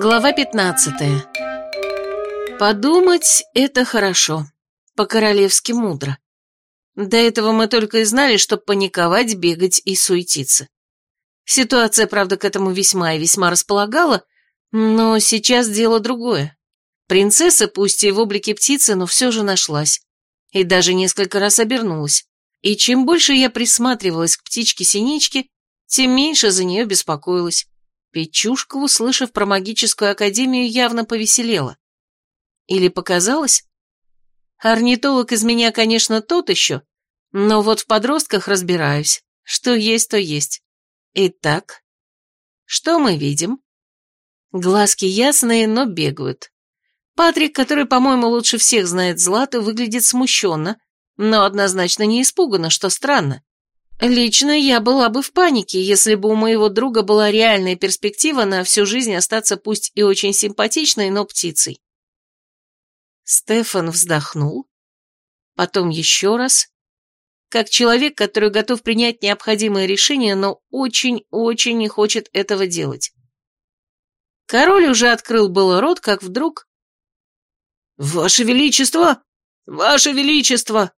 Глава 15. Подумать — это хорошо. По-королевски мудро. До этого мы только и знали, что паниковать, бегать и суетиться. Ситуация, правда, к этому весьма и весьма располагала, но сейчас дело другое. Принцесса, пусть и в облике птицы, но все же нашлась. И даже несколько раз обернулась. И чем больше я присматривалась к птичке-синичке, тем меньше за нее беспокоилась. Печушка, услышав про магическую академию, явно повеселела. Или показалось? Орнитолог из меня, конечно, тот еще, но вот в подростках разбираюсь. Что есть, то есть. Итак, что мы видим? Глазки ясные, но бегают. Патрик, который, по-моему, лучше всех знает Злату, выглядит смущенно, но однозначно не испуганно, что странно. Лично я была бы в панике, если бы у моего друга была реальная перспектива на всю жизнь остаться пусть и очень симпатичной, но птицей. Стефан вздохнул, потом еще раз, как человек, который готов принять необходимое решение, но очень-очень не хочет этого делать. Король уже открыл было рот, как вдруг... «Ваше Величество! Ваше Величество!»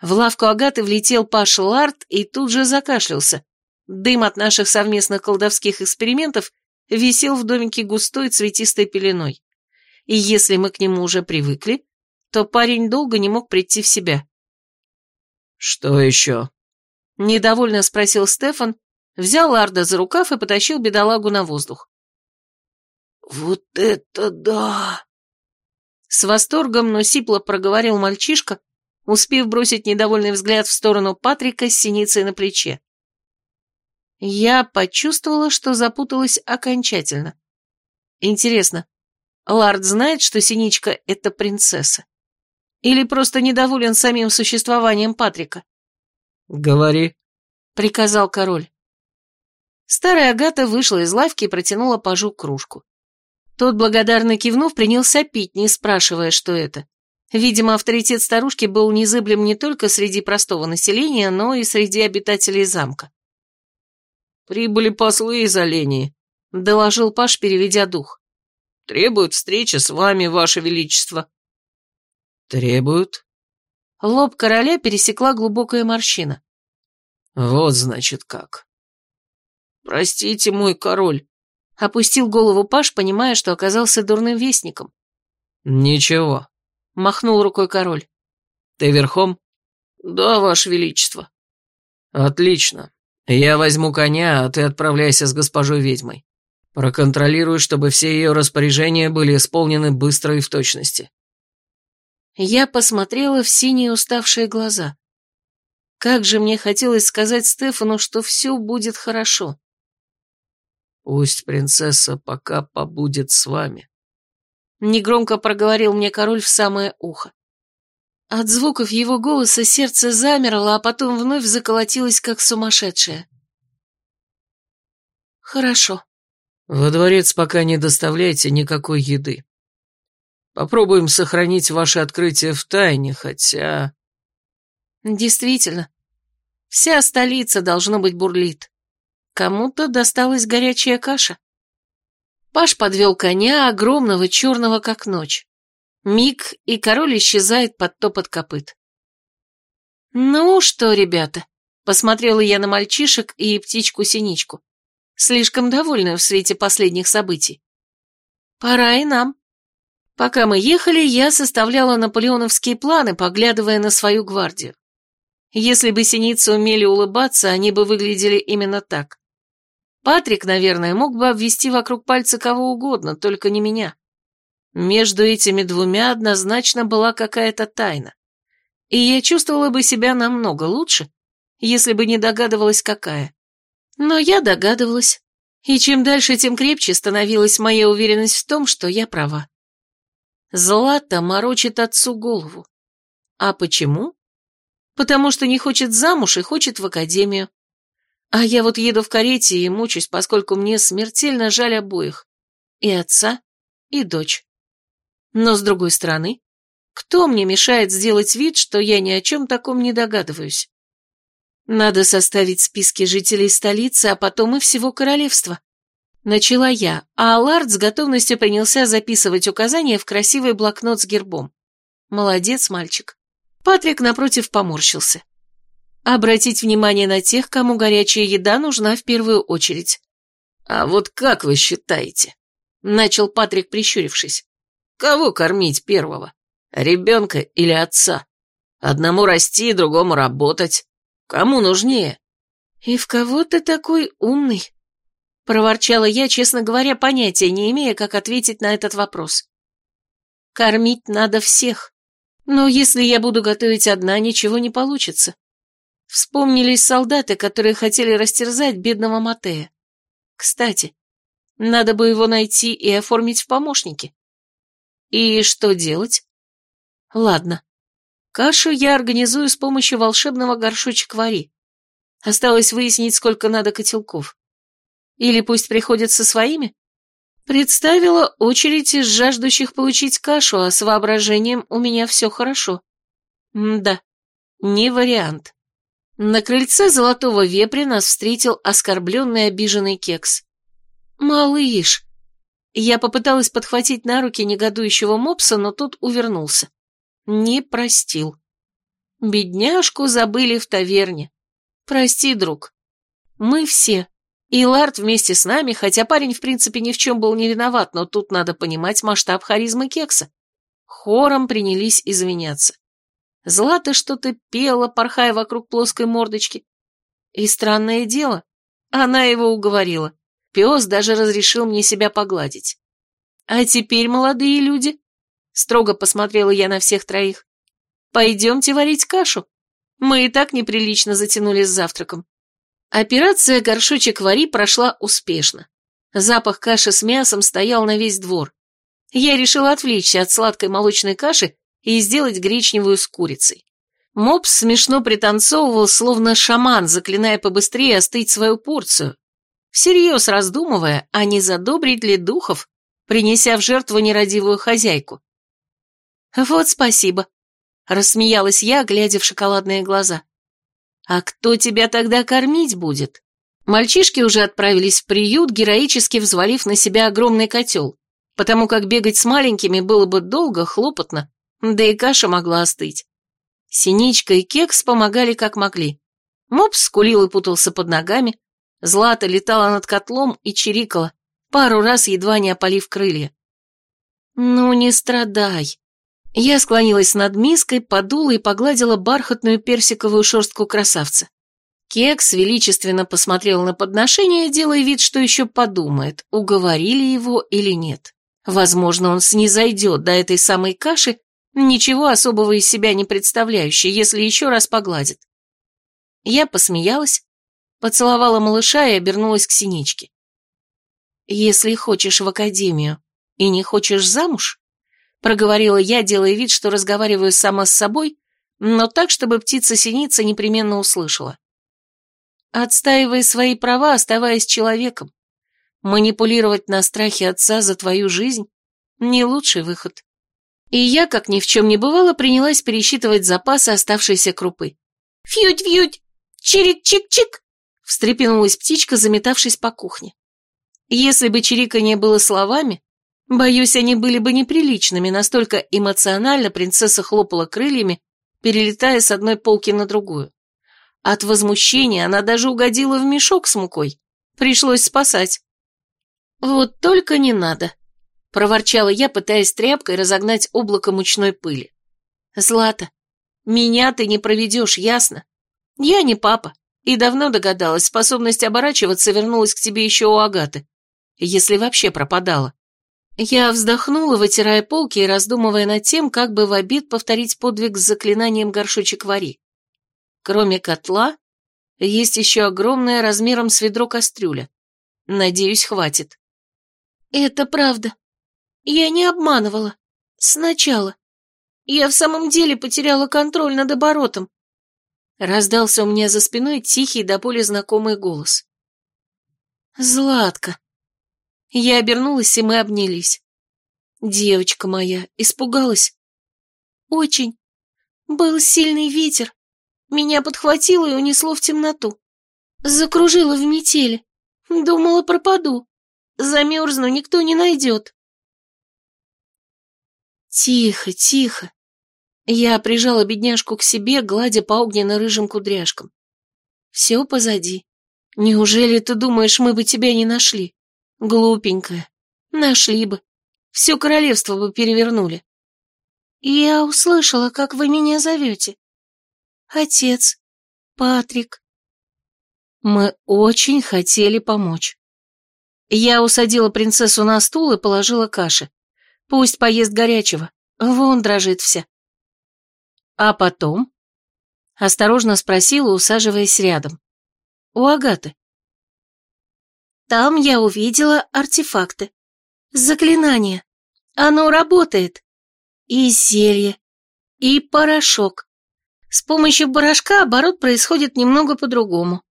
В лавку Агаты влетел Паша Ларт и тут же закашлялся. Дым от наших совместных колдовских экспериментов висел в домике густой цветистой пеленой. И если мы к нему уже привыкли, то парень долго не мог прийти в себя. «Что еще?» Недовольно спросил Стефан, взял Ларда за рукав и потащил бедолагу на воздух. «Вот это да!» С восторгом, но сипло проговорил мальчишка, успев бросить недовольный взгляд в сторону Патрика с синицей на плече. Я почувствовала, что запуталась окончательно. Интересно, Лард знает, что Синичка — это принцесса? Или просто недоволен самим существованием Патрика? «Говори», — приказал король. Старая Агата вышла из лавки и протянула пажу кружку. Тот, благодарно кивнув, принялся пить, не спрашивая, что это. Видимо, авторитет старушки был незыблем не только среди простого населения, но и среди обитателей замка. «Прибыли послы из Олении», — доложил Паш, переведя дух. «Требуют встречи с вами, ваше величество». «Требуют?» Лоб короля пересекла глубокая морщина. «Вот, значит, как». «Простите, мой король», — опустил голову Паш, понимая, что оказался дурным вестником. «Ничего, махнул рукой король. «Ты верхом?» «Да, ваше величество». «Отлично. Я возьму коня, а ты отправляйся с госпожой ведьмой. Проконтролируй, чтобы все ее распоряжения были исполнены быстро и в точности». Я посмотрела в синие уставшие глаза. Как же мне хотелось сказать Стефану, что все будет хорошо. «Пусть принцесса пока побудет с вами», Негромко проговорил мне король в самое ухо. От звуков его голоса сердце замерло, а потом вновь заколотилось, как сумасшедшее. «Хорошо». «Во дворец пока не доставляйте никакой еды. Попробуем сохранить ваше открытие в тайне, хотя...» «Действительно, вся столица, должно быть, бурлит. Кому-то досталась горячая каша». Паш подвел коня, огромного, черного, как ночь. Миг, и король исчезает под топот копыт. «Ну что, ребята?» — посмотрела я на мальчишек и птичку-синичку, слишком довольную в свете последних событий. «Пора и нам». Пока мы ехали, я составляла наполеоновские планы, поглядывая на свою гвардию. Если бы синицы умели улыбаться, они бы выглядели именно так. Патрик, наверное, мог бы обвести вокруг пальца кого угодно, только не меня. Между этими двумя однозначно была какая-то тайна. И я чувствовала бы себя намного лучше, если бы не догадывалась, какая. Но я догадывалась. И чем дальше, тем крепче становилась моя уверенность в том, что я права. Злата морочит отцу голову. А почему? Потому что не хочет замуж и хочет в академию. А я вот еду в карете и мучусь, поскольку мне смертельно жаль обоих. И отца, и дочь. Но с другой стороны, кто мне мешает сделать вид, что я ни о чем таком не догадываюсь? Надо составить списки жителей столицы, а потом и всего королевства. Начала я, а Аларт с готовностью принялся записывать указания в красивый блокнот с гербом. Молодец, мальчик. Патрик, напротив, поморщился. Обратить внимание на тех, кому горячая еда нужна в первую очередь. «А вот как вы считаете?» — начал Патрик, прищурившись. «Кого кормить первого? Ребенка или отца? Одному расти, другому работать. Кому нужнее?» «И в кого ты такой умный?» Проворчала я, честно говоря, понятия не имея, как ответить на этот вопрос. «Кормить надо всех. Но если я буду готовить одна, ничего не получится». Вспомнились солдаты, которые хотели растерзать бедного Матея. Кстати, надо бы его найти и оформить в помощники. И что делать? Ладно. Кашу я организую с помощью волшебного горшочек вари. Осталось выяснить, сколько надо котелков. Или пусть приходят со своими? Представила очередь из жаждущих получить кашу, а с воображением у меня все хорошо. М да, не вариант. На крыльце золотого вепря нас встретил оскорбленный обиженный кекс. «Малыш!» Я попыталась подхватить на руки негодующего мопса, но тот увернулся. Не простил. Бедняжку забыли в таверне. Прости, друг. Мы все. И Ларт вместе с нами, хотя парень в принципе ни в чем был не виноват, но тут надо понимать масштаб харизмы кекса. Хором принялись извиняться. Злата что-то пела, порхая вокруг плоской мордочки. И странное дело, она его уговорила. Пес даже разрешил мне себя погладить. А теперь, молодые люди, строго посмотрела я на всех троих, пойдемте варить кашу. Мы и так неприлично затянули с завтраком. Операция «Горшочек вари» прошла успешно. Запах каши с мясом стоял на весь двор. Я решила отвлечься от сладкой молочной каши и сделать гречневую с курицей. Мопс смешно пританцовывал, словно шаман, заклиная побыстрее остыть свою порцию, всерьез раздумывая, а не задобрить ли духов, принеся в жертву нерадивую хозяйку. «Вот спасибо», — рассмеялась я, глядя в шоколадные глаза. «А кто тебя тогда кормить будет?» Мальчишки уже отправились в приют, героически взвалив на себя огромный котел, потому как бегать с маленькими было бы долго, хлопотно, да и каша могла остыть. Синичка и Кекс помогали как могли. Мопс скулил и путался под ногами, Злата летала над котлом и чирикала, пару раз едва не опалив крылья. «Ну, не страдай!» Я склонилась над миской, подула и погладила бархатную персиковую шерстку красавца. Кекс величественно посмотрел на подношение, делая вид, что еще подумает, уговорили его или нет. Возможно, он снизойдет до этой самой каши ничего особого из себя не представляющий, если еще раз погладит. Я посмеялась, поцеловала малыша и обернулась к синичке. «Если хочешь в академию и не хочешь замуж», проговорила я, делая вид, что разговариваю сама с собой, но так, чтобы птица-синица непременно услышала. «Отстаивай свои права, оставаясь человеком. Манипулировать на страхе отца за твою жизнь – не лучший выход». И я, как ни в чем не бывало, принялась пересчитывать запасы оставшейся крупы. «Фьють-фьють! Чирик-чик-чик!» встрепенулась птичка, заметавшись по кухне. Если бы чириканье было словами, боюсь, они были бы неприличными, настолько эмоционально принцесса хлопала крыльями, перелетая с одной полки на другую. От возмущения она даже угодила в мешок с мукой. Пришлось спасать. Вот только не надо проворчала я, пытаясь тряпкой разогнать облако мучной пыли. «Злата, меня ты не проведешь, ясно? Я не папа, и давно догадалась, способность оборачиваться вернулась к тебе еще у Агаты, если вообще пропадала». Я вздохнула, вытирая полки и раздумывая над тем, как бы в обид повторить подвиг с заклинанием горшочек вари. Кроме котла, есть еще огромная размером с ведро кастрюля. Надеюсь, хватит. «Это правда», я не обманывала. Сначала. Я в самом деле потеряла контроль над оборотом. Раздался у меня за спиной тихий до боли знакомый голос. Златка. Я обернулась, и мы обнялись. Девочка моя, испугалась? Очень. Был сильный ветер. Меня подхватило и унесло в темноту. Закружило в метели. Думала, пропаду. замерзну, никто не найдет. Тихо, тихо. Я прижала бедняжку к себе, гладя по огненно-рыжим кудряшкам. Все позади. Неужели ты думаешь, мы бы тебя не нашли? Глупенькая. Нашли бы. Все королевство бы перевернули. Я услышала, как вы меня зовете. Отец, Патрик. Мы очень хотели помочь. Я усадила принцессу на стул и положила каши. Пусть поест горячего. Вон дрожит вся. А потом? Осторожно спросила, усаживаясь рядом. У Агаты. Там я увидела артефакты. Заклинание. Оно работает. И зелье. И порошок. С помощью порошка оборот происходит немного по-другому.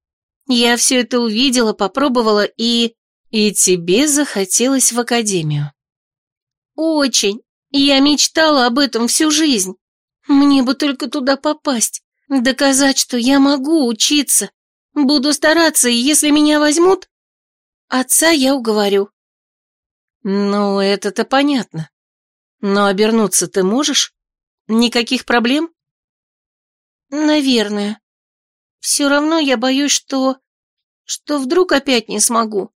Я все это увидела, попробовала и... И тебе захотелось в академию. Очень. Я мечтала об этом всю жизнь. Мне бы только туда попасть, доказать, что я могу учиться. Буду стараться, и если меня возьмут, отца я уговорю. Ну, это-то понятно. Но обернуться ты можешь? Никаких проблем? Наверное. Все равно я боюсь, что... что вдруг опять не смогу.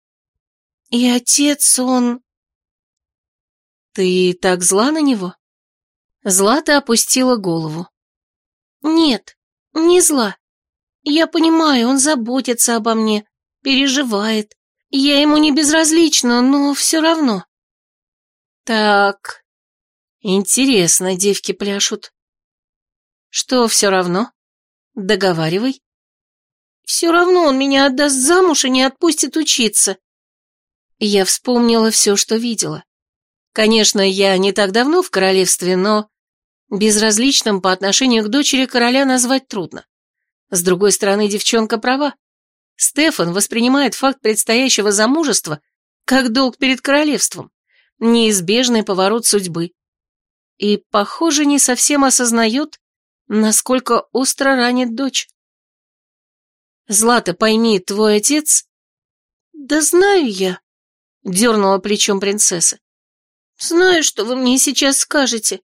И отец, он... Ты так зла на него? Злата опустила голову. Нет, не зла. Я понимаю, он заботится обо мне, переживает. Я ему не безразлична, но все равно. Так, интересно, девки пляшут. Что все равно? Договаривай. Все равно он меня отдаст замуж и не отпустит учиться. Я вспомнила все, что видела. Конечно, я не так давно в королевстве, но безразличным по отношению к дочери короля назвать трудно. С другой стороны, девчонка права. Стефан воспринимает факт предстоящего замужества как долг перед королевством, неизбежный поворот судьбы. И, похоже, не совсем осознает, насколько остро ранит дочь. Злата, пойми, твой отец... Да знаю я, дернула плечом принцесса. Знаю, что вы мне сейчас скажете.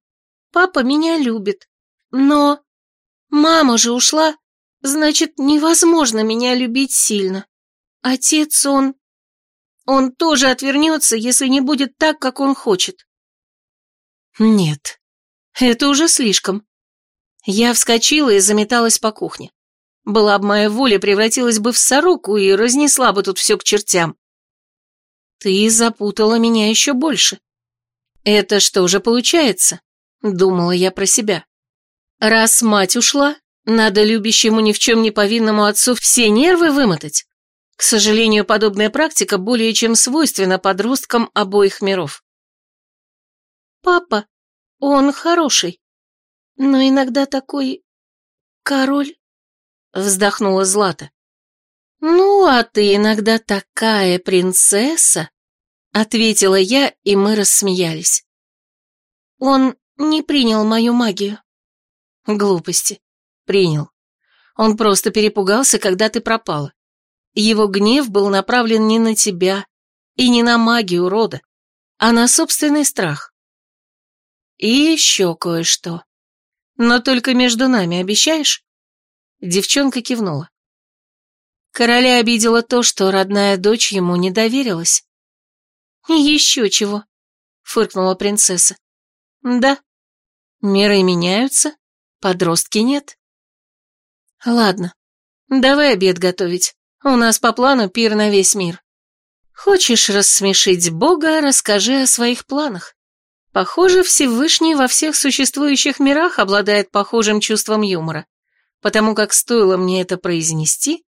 Папа меня любит. Но... Мама же ушла, значит, невозможно меня любить сильно. Отец, он... Он тоже отвернется, если не будет так, как он хочет. Нет, это уже слишком. Я вскочила и заметалась по кухне. Была бы моя воля, превратилась бы в сороку и разнесла бы тут все к чертям. Ты запутала меня еще больше. Это что же получается? Думала я про себя. Раз мать ушла, надо любящему ни в чем не повинному отцу все нервы вымотать. К сожалению, подобная практика более чем свойственна подросткам обоих миров. Папа, он хороший, но иногда такой... король, вздохнула Злата. Ну, а ты иногда такая принцесса, ответила я, и мы рассмеялись. Он не принял мою магию. Глупости. Принял. Он просто перепугался, когда ты пропала. Его гнев был направлен не на тебя и не на магию рода, а на собственный страх. И еще кое-что. Но только между нами, обещаешь? Девчонка кивнула. Короля обидела то, что родная дочь ему не доверилась. «Еще чего», — фыркнула принцесса. «Да, меры меняются, подростки нет». «Ладно, давай обед готовить. У нас по плану пир на весь мир. Хочешь рассмешить Бога, расскажи о своих планах. Похоже, Всевышний во всех существующих мирах обладает похожим чувством юмора, потому как стоило мне это произнести...»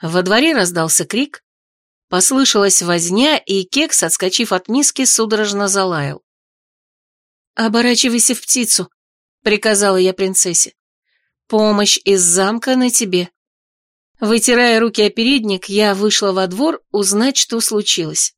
Во дворе раздался крик, Послышалась возня, и кекс, отскочив от миски, судорожно залаял. «Оборачивайся в птицу», — приказала я принцессе. «Помощь из замка на тебе». Вытирая руки о передник, я вышла во двор узнать, что случилось.